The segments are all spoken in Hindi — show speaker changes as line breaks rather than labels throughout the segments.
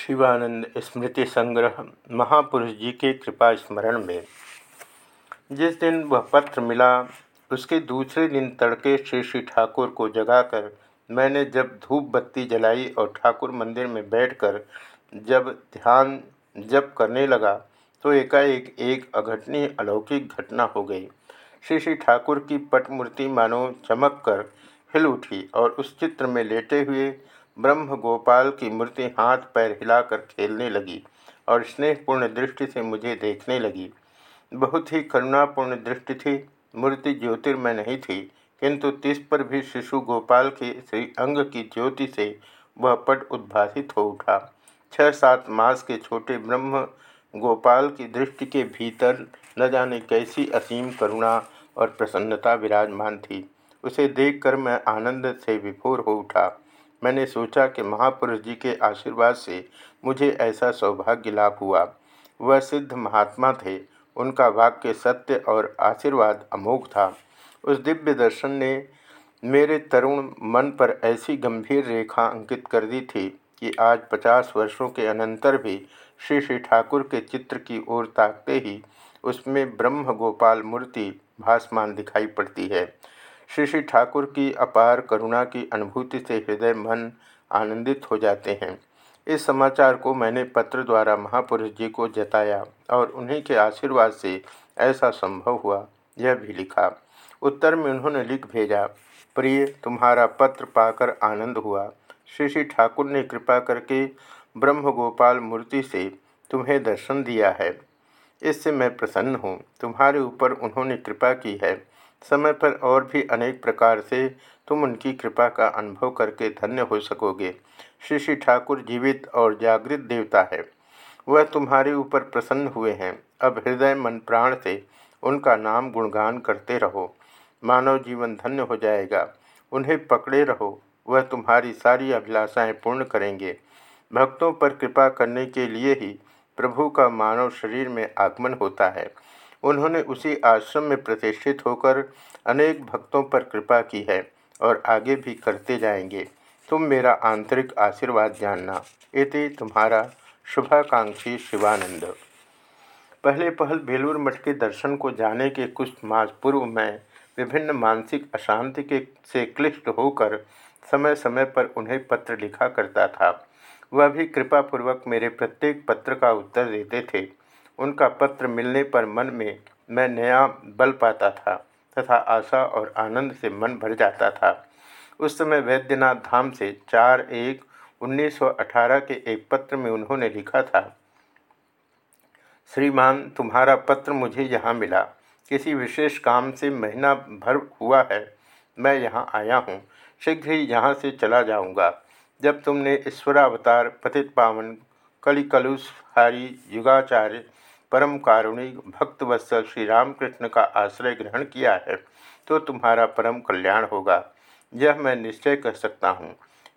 शिवानंद स्मृति संग्रह महापुरुष जी के कृपा स्मरण में। जिस दिन वह पत्र मिला, उसके दूसरे दिन तड़के श्री श्री ठाकुर को जगाकर मैंने जब धूप बत्ती जलाई और ठाकुर मंदिर में बैठकर जब ध्यान जप करने लगा तो एकाएक एक अघटनीय अलौकिक घटना हो गई। श्री श्री ठाकुर की पटमूर्ति मानो चमक कर हिल उठी और उस चित्र में लेटे हुए ब्रह्म गोपाल की मूर्ति हाथ पैर हिलाकर खेलने लगी और स्नेहपूर्ण दृष्टि से मुझे देखने लगी। बहुत ही करुणापूर्ण दृष्टि थी। मूर्ति ज्योतिर्मय नहीं थी, किंतु तिस पर भी शिशु गोपाल के श्री अंग की ज्योति से वह पट उद्भासित हो उठा। छह सात मास के छोटे ब्रह्म गोपाल की दृष्टि के भीतर न जाने कैसी असीम करुणा और प्रसन्नता विराजमान थी। उसे देखकर मैं आनंद से विभोर हो उठा। मैंने सोचा कि महापुरुष जी के आशीर्वाद से मुझे ऐसा सौभाग्य लाभ हुआ। वह सिद्ध महात्मा थे। उनका वाक्य सत्य और आशीर्वाद अमोघ था। उस दिव्य दर्शन ने मेरे तरुण मन पर ऐसी गंभीर रेखा अंकित कर दी थी कि आज पचास वर्षों के अनंतर भी श्री श्री ठाकुर के चित्र की ओर ताकते ही उसमें ब्रह्म गोपाल मूर्ति भासमान दिखाई पड़ती है। श्री श्री ठाकुर की अपार करुणा की अनुभूति से हृदय मन आनंदित हो जाते हैं। इस समाचार को मैंने पत्र द्वारा महापुरुष जी को जताया और उन्हीं के आशीर्वाद से ऐसा संभव हुआ, यह भी लिखा। उत्तर में उन्होंने लिख भेजा, प्रिय, तुम्हारा पत्र पाकर आनंद हुआ। श्री श्री ठाकुर ने कृपा करके ब्रह्म गोपाल मूर्ति से तुम्हें दर्शन दिया है। इससे मैं प्रसन्न हूँ। तुम्हारे ऊपर उन्होंने कृपा की है। समय पर और भी अनेक प्रकार से तुम उनकी कृपा का अनुभव करके धन्य हो सकोगे। श्री श्री ठाकुर जीवित और जागृत देवता है। वह तुम्हारे ऊपर प्रसन्न हुए हैं। अब हृदय मन प्राण से उनका नाम गुणगान करते रहो। मानव जीवन धन्य हो जाएगा। उन्हें पकड़े रहो। वह तुम्हारी सारी अभिलाषाएँ पूर्ण करेंगे। भक्तों पर कृपा करने के लिए ही प्रभु का मानव शरीर में आगमन होता है। उन्होंने उसी आश्रम में प्रतिष्ठित होकर अनेक भक्तों पर कृपा की है और आगे भी करते जाएँगे। तुम मेरा आंतरिक आशीर्वाद जानना। इति तुम्हारा शुभाकांक्षी शिवानंद। पहले पहल बेलूर मठ के दर्शन को जाने के कुछ मास पूर्व में विभिन्न मानसिक अशांति के, से क्लिष्ट होकर समय समय पर उन्हें पत्र लिखा करता था। वह भी कृपापूर्वक मेरे प्रत्येक पत्र का उत्तर देते थे। उनका पत्र मिलने पर मन में, मैं नया बल पाता था, तथा आशा और आनंद से मन भर जाता था। उस समय वैद्यनाथ धाम से चार एक 1918 के एक पत्र में उन्होंने लिखा था, श्रीमान, तुम्हारा पत्र मुझे यहाँ मिला। किसी विशेष काम से महीना भर हुआ है, मैं यहाँ आया हूँ। शीघ्र ही यहाँ से चला जाऊँगा। जब तुमने ईश्वरावतार, पतित पावन, कलिकलुष, हारी, युगाचार्य परम कारुणिक भक्तवत्सल श्री रामकृष्ण का आश्रय ग्रहण किया है तो तुम्हारा परम कल्याण होगा। यह मैं निश्चय कर सकता हूँ।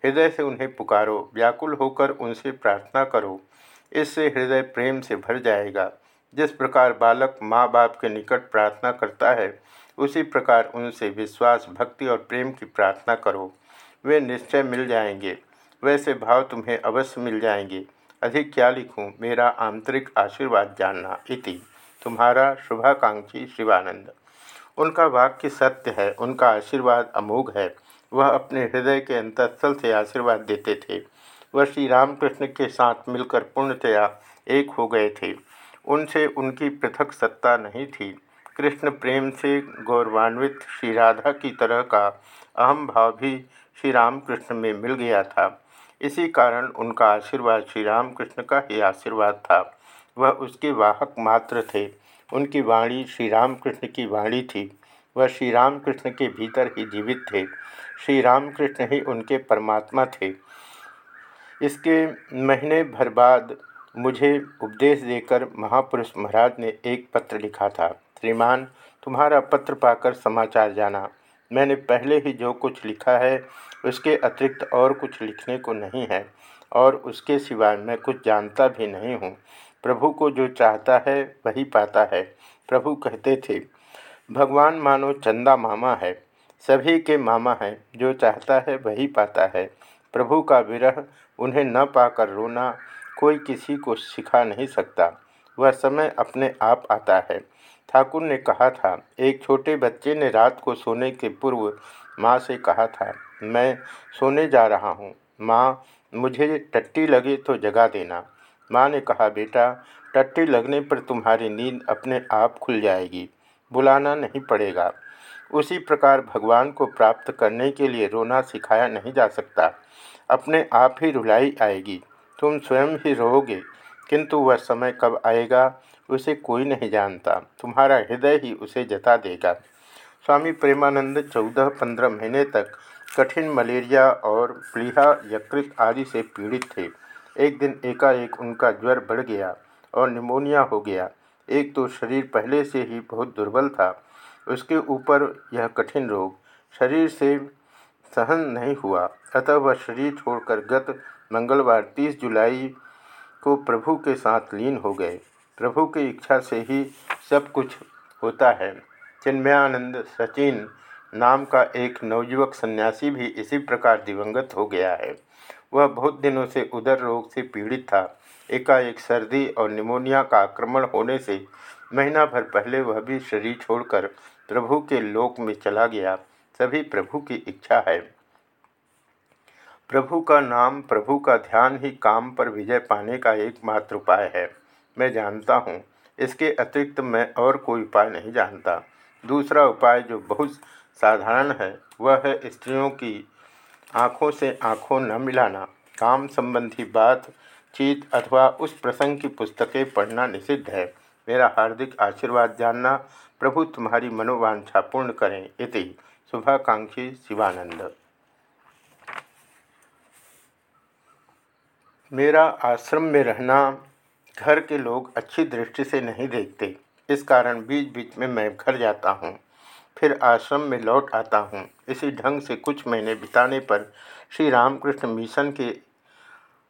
हृदय से उन्हें पुकारो, व्याकुल होकर उनसे प्रार्थना करो। इससे हृदय प्रेम से भर जाएगा। जिस प्रकार बालक माँ बाप के निकट प्रार्थना करता है, उसी प्रकार उनसे विश्वास, भक्ति और प्रेम की प्रार्थना करो। वे निश्चय मिल जाएँगे। वैसे भाव तुम्हें अवश्य मिल जाएँगे। अधिक क्या लिखूं? मेरा आंतरिक आशीर्वाद जानना इति। तुम्हारा शुभाकांक्षी शिवानंद। उनका वाक्य सत्य है, उनका आशीर्वाद अमोघ है। वह अपने हृदय के अंतस्थल से आशीर्वाद देते थे। वह श्री रामकृष्ण के साथ मिलकर पूर्णतया एक हो गए थे। उनसे उनकी पृथक सत्ता नहीं थी। कृष्ण प्रेम से गौरवान्वित श्री राधा की तरह का अहम भाव भी श्री रामकृष्ण में मिल गया था। इसी कारण उनका आशीर्वाद श्री रामकृष्ण का ही आशीर्वाद था। वह उसके वाहक मात्र थे। उनकी वाणी श्री रामकृष्ण की वाणी थी। वह श्री रामकृष्ण के भीतर ही जीवित थे। श्री रामकृष्ण ही उनके परमात्मा थे। इसके महीने भर बाद मुझे उपदेश देकर महापुरुष महाराज ने एक पत्र लिखा था। श्रीमान, तुम्हारा पत्र पाकर समाचार जाना। मैंने पहले ही जो कुछ लिखा है, उसके अतिरिक्त और कुछ लिखने को नहीं है, और उसके सिवाय मैं कुछ जानता भी नहीं हूँ। प्रभु को जो चाहता है, वही पाता है। प्रभु कहते थे, भगवान मानो चंदा मामा है। सभी के मामा हैं। जो चाहता है, वही पाता है। प्रभु का विरह उन्हें न पाकर रोना कोई किसी को सिखा नहीं सकता। वह समय अपने आप आता है। ठाकुर ने कहा था, एक छोटे बच्चे ने रात को सोने के पूर्व माँ से कहा था, मैं सोने जा रहा हूँ, माँ, मुझे टट्टी लगे तो जगा देना। माँ ने कहा, बेटा, टट्टी लगने पर तुम्हारी नींद अपने आप खुल जाएगी, बुलाना नहीं पड़ेगा। उसी प्रकार भगवान को प्राप्त करने के लिए रोना सिखाया नहीं जा सकता। अपने आप ही रुलाई आएगी, तुम स्वयं ही रोगे किंतु वह समय कब आएगा उसे कोई नहीं जानता। तुम्हारा हृदय ही उसे जता देगा। स्वामी प्रेमानंद चौदह पंद्रह महीने तक कठिन मलेरिया और प्लीहा यकृत आदि से पीड़ित थे। एक दिन एकाएक उनका ज्वर बढ़ गया और निमोनिया हो गया। एक तो शरीर पहले से ही बहुत दुर्बल था। उसके ऊपर यह कठिन रोग शरीर से सहन नहीं हुआ। अतः वह शरीर छोड़कर गत मंगलवार 30 जुलाई को प्रभु के साथ लीन हो गए। प्रभु की इच्छा से ही सब कुछ होता है। चिन्मयानंद सचिन नाम का एक नवयुवक सन्यासी भी इसी प्रकार दिवंगत हो गया है। वह बहुत दिनों से उदर रोग से पीड़ित था। एकाएक सर्दी और निमोनिया का आक्रमण होने से महीना भर पहले वह भी शरीर छोड़कर प्रभु के लोक में चला गया। सभी प्रभु की इच्छा है। प्रभु का नाम, प्रभु का ध्यान ही काम पर विजय पाने का एकमात्र उपाय है। मैं जानता हूँ। इसके अतिरिक्त मैं और कोई उपाय नहीं जानता। दूसरा उपाय जो बहुत साधारण है, वह है स्त्रियों की आँखों से आँखों न मिलाना। काम संबंधी बात, चीत अथवा उस प्रसंग की पुस्तकें पढ़ना निषिद्ध है। मेरा हार्दिक आशीर्वाद जानना, प्रभु तुम्हारी मनोवांछा पूर्ण करें इति। शुभाकांक्षी शिवानंद। मेरा आश्रम में रहना घर के लोग अच्छी दृष्टि से नहीं देखते। इस कारण बीच बीच में मैं घर जाता हूँ, फिर आश्रम में लौट आता हूँ। इसी ढंग से कुछ महीने बिताने पर श्री रामकृष्ण मिशन के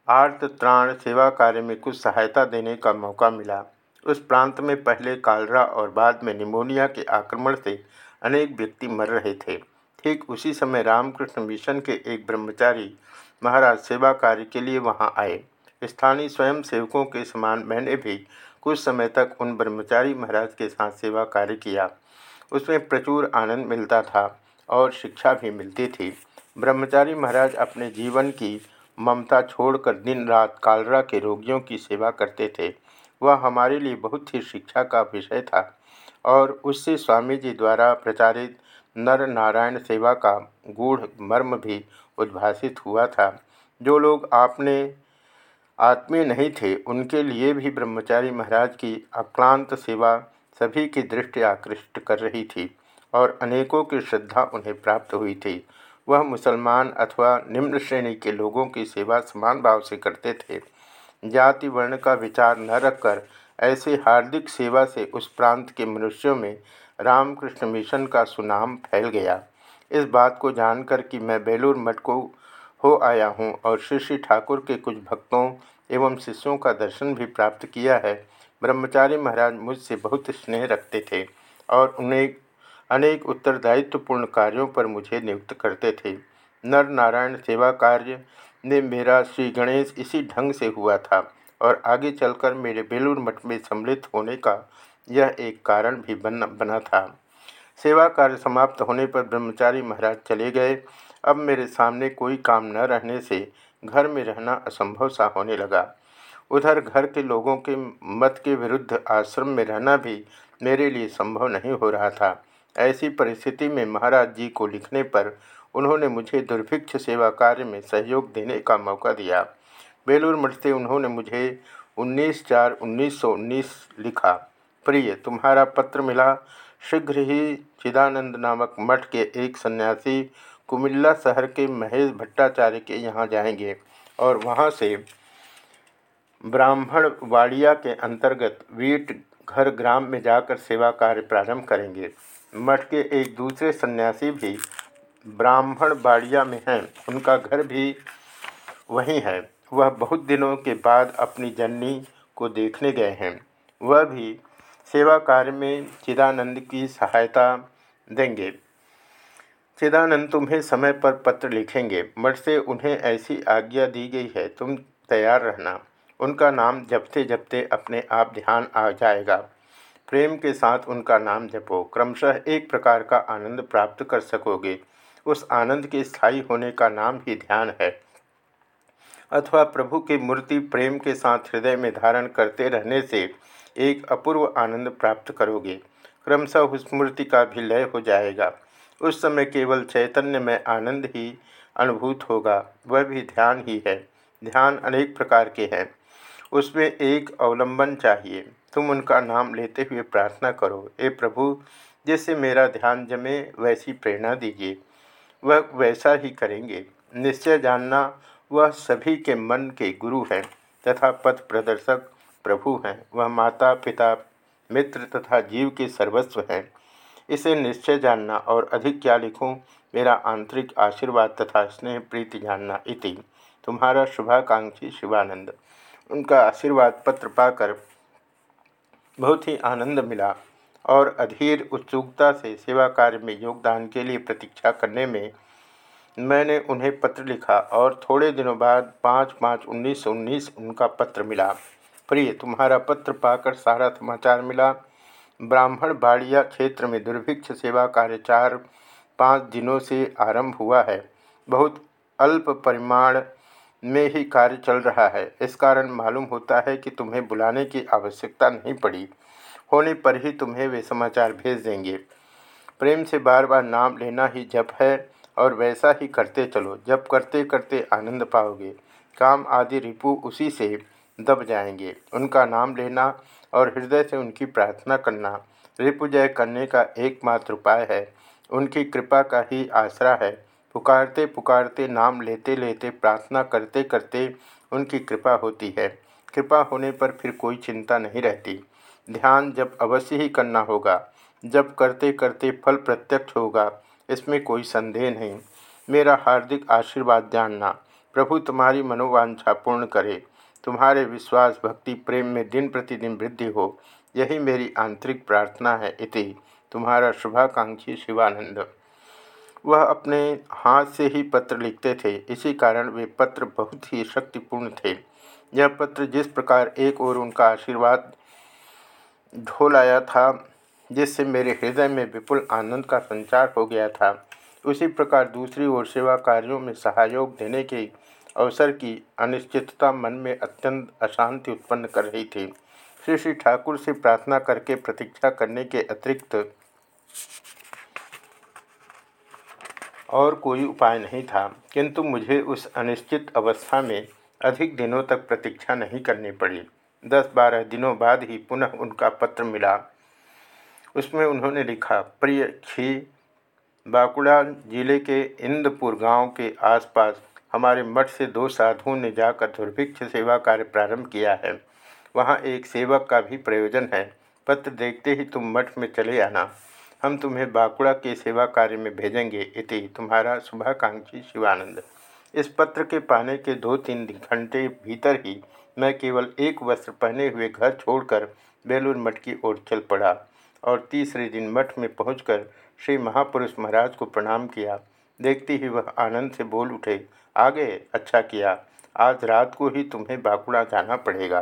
आर्त त्राण सेवा कार्य में कुछ सहायता देने का मौका मिला। उस प्रांत में पहले कालरा और बाद में निमोनिया के आक्रमण से अनेक व्यक्ति मर रहे थे। ठीक उसी समय रामकृष्ण मिशन के एक ब्रह्मचारी महाराज सेवा कार्य के लिए वहाँ आए। स्थानीय स्वयं सेवकों के समान मैंने भी कुछ समय तक उन ब्रह्मचारी महाराज के साथ सेवा कार्य किया। उसमें प्रचुर आनंद मिलता था और शिक्षा भी मिलती थी। ब्रह्मचारी महाराज अपने जीवन की ममता छोड़कर दिन रात कालरा के रोगियों की सेवा करते थे। वह हमारे लिए बहुत ही शिक्षा का विषय था और उससे स्वामी जी द्वारा प्रचारित नर नारायण सेवा का गूढ़ मर्म भी उद्भाषित हुआ था। जो लोग आपने आत्मीय नहीं थे, उनके लिए भी ब्रह्मचारी महाराज की अक्लांत सेवा सभी की दृष्टि आकृष्ट कर रही थी और अनेकों की श्रद्धा उन्हें प्राप्त हुई थी। वह मुसलमान अथवा निम्न श्रेणी के लोगों की सेवा समान भाव से करते थे। जाति वर्ण का विचार न रखकर ऐसे हार्दिक सेवा से उस प्रांत के मनुष्यों में रामकृष्ण मिशन का सुनाम फैल गया। इस बात को जानकर कि मैं बेलूर मठ को हो आया हूँ और श्री श्री ठाकुर के कुछ भक्तों एवं शिष्यों का दर्शन भी प्राप्त किया है। ब्रह्मचारी महाराज मुझसे बहुत स्नेह रखते थे और उन्हें अनेक उत्तरदायित्वपूर्ण कार्यों पर मुझे नियुक्त करते थे। नर नारायण सेवा कार्य ने मेरा श्री गणेश इसी ढंग से हुआ था और आगे चलकर मेरे बेलूर मठ में सम्मिलित होने का यह एक कारण भी बन बना था। सेवा कार्य समाप्त होने पर ब्रह्मचारी महाराज चले गए अब मेरे सामने कोई काम न रहने से घर में रहना असंभव सा होने लगा। उधर घर के लोगों के मत के विरुद्ध आश्रम में रहना भी मेरे लिए संभव नहीं हो रहा था। ऐसी परिस्थिति में महाराज जी को लिखने पर उन्होंने मुझे दुर्भिक्ष सेवा कार्य में सहयोग देने का मौका दिया। बेलूर मठ से उन्होंने मुझे 19 चार 1919 लिखा, प्रिय, तुम्हारा पत्र मिला। शीघ्र ही चिदानंद नामक मठ के एक सन्यासी कुमिल्ला शहर के महेश भट्टाचार्य के यहाँ जाएँगे और वहाँ से ब्राह्मण वाड़िया के अंतर्गत वीट घर ग्राम में जाकर सेवा कार्य प्रारंभ करेंगे। मठ के एक दूसरे सन्यासी भी ब्राह्मण बाड़िया में हैं। उनका घर भी वहीं है। वह बहुत दिनों के बाद अपनी जननी को देखने गए हैं। वह भी सेवा कार्य में चिदानंद की सहायता देंगे। चिदानंद तुम्हें समय पर पत्र लिखेंगे। मठ से उन्हें ऐसी आज्ञा दी गई है, तुम तैयार रहना। उनका नाम जपते जपते अपने आप ध्यान आ जाएगा। प्रेम के साथ उनका नाम जपो। क्रमशः एक प्रकार का आनंद प्राप्त कर सकोगे। उस आनंद के स्थायी होने का नाम ही ध्यान है। अथवा प्रभु की मूर्ति प्रेम के साथ हृदय में धारण करते रहने से एक अपूर्व आनंद प्राप्त करोगे। क्रमशः उस मूर्ति का भी लय हो जाएगा। उस समय केवल चैतन्य में आनंद ही अनुभूत होगा, वह भी ध्यान ही है। ध्यान अनेक प्रकार के हैं। उसमें एक अवलंबन चाहिए। तुम उनका नाम लेते हुए प्रार्थना करो ए प्रभु, जिससे मेरा ध्यान जमे, वैसी प्रेरणा दीजिए। वह वैसा ही करेंगे। निश्चय जानना, वह सभी के मन के गुरु हैं तथा पथ प्रदर्शक प्रभु हैं। वह माता, पिता, मित्र तथा जीव के सर्वस्व हैं। इसे निश्चय जानना और अधिक क्या लिखूं, मेरा आंतरिक आशीर्वाद तथा स्नेह, प्रीति जानना इति। तुम्हारा शुभाकांक्षी शिवानंद। उनका आशीर्वाद पत्र पाकर बहुत ही आनंद मिला और अधीर उत्सुकता से सेवा कार्य में योगदान के लिए प्रतीक्षा करने में मैंने उन्हें पत्र लिखा और थोड़े दिनों बाद पाँच पाँच उन्नीस उन्नीस उनका पत्र मिला। प्रिय, तुम्हारा पत्र पाकर सारा समाचार मिला। ब्राह्मण बाड़िया क्षेत्र में दुर्भिक्ष सेवा कार्य चार पाँच दिनों से आरंभ हुआ है। बहुत अल्प परिमाण में ही कार्य चल रहा है। इस कारण मालूम होता है कि तुम्हें बुलाने की आवश्यकता नहीं पड़ी। होने पर ही तुम्हें वे समाचार भेज देंगे। प्रेम से बार बार नाम लेना ही जप है और वैसा ही करते चलो। जब करते करते आनंद पाओगे। काम आदि रिपु उसी से दब जाएँगे। उनका नाम लेना और हृदय से उनकी प्रार्थना करना, रिपुजय करने का एकमात्र उपाय है। उनकी कृपा का ही आसरा है। पुकारते पुकारते, नाम लेते लेते, प्रार्थना करते करते उनकी कृपा होती है। कृपा होने पर फिर कोई चिंता नहीं रहती। ध्यान जब अवश्य ही करना होगा। जब करते करते फल प्रत्यक्ष होगा, इसमें कोई संदेह नहीं। मेरा हार्दिक आशीर्वाद जानना, प्रभु तुम्हारी मनोवांछा पूर्ण करे। तुम्हारे विश्वास, भक्ति, प्रेम में दिन प्रतिदिन वृद्धि हो, यही मेरी आंतरिक प्रार्थना है इति। तुम्हारा शुभाकांक्षी शिवानंद। वह अपने हाथ से ही पत्र लिखते थे, इसी कारण वे पत्र बहुत ही शक्तिपूर्ण थे। यह पत्र जिस प्रकार एक ओर उनका आशीर्वाद ढोल आया था, जिससे मेरे हृदय में विपुल आनंद का संचार हो गया था, उसी प्रकार दूसरी ओर सेवा कार्यों में सहयोग देने के अवसर की अनिश्चितता मन में अत्यंत अशांति उत्पन्न कर रही थी। श्री श्री ठाकुर से प्रार्थना करके प्रतीक्षा करने के अतिरिक्त और कोई उपाय नहीं था, किंतु मुझे उस अनिश्चित अवस्था में अधिक दिनों तक प्रतीक्षा नहीं करनी पड़ी। दस बारह दिनों बाद ही पुनः उनका पत्र मिला। उसमें उन्होंने लिखा, प्रिय खी बांकुड़ा ज़िले के इंदपुर गाँव के आसपास हमारे मठ से दो साधुओं ने जाकर दुर्भिक्ष सेवा कार्य प्रारंभ किया है। वहाँ एक सेवक का भी प्रयोजन है। पत्र देखते ही तुम मठ में चले आना। हम तुम्हें बांकुड़ा के सेवा कार्य में भेजेंगे। इति तुम्हारा शुभाकांक्षी शिवानंद। इस पत्र के पाने के दो तीन घंटे भीतर ही मैं केवल एक वस्त्र पहने हुए घर छोड़कर बेलूर मठ की ओर चल पड़ा और तीसरे दिन मठ में पहुंचकर श्री महापुरुष महाराज को प्रणाम किया। देखते ही वह आनंद से बोल उठे आगे अच्छा किया। आज रात को ही तुम्हें बाकुड़ा जाना पड़ेगा।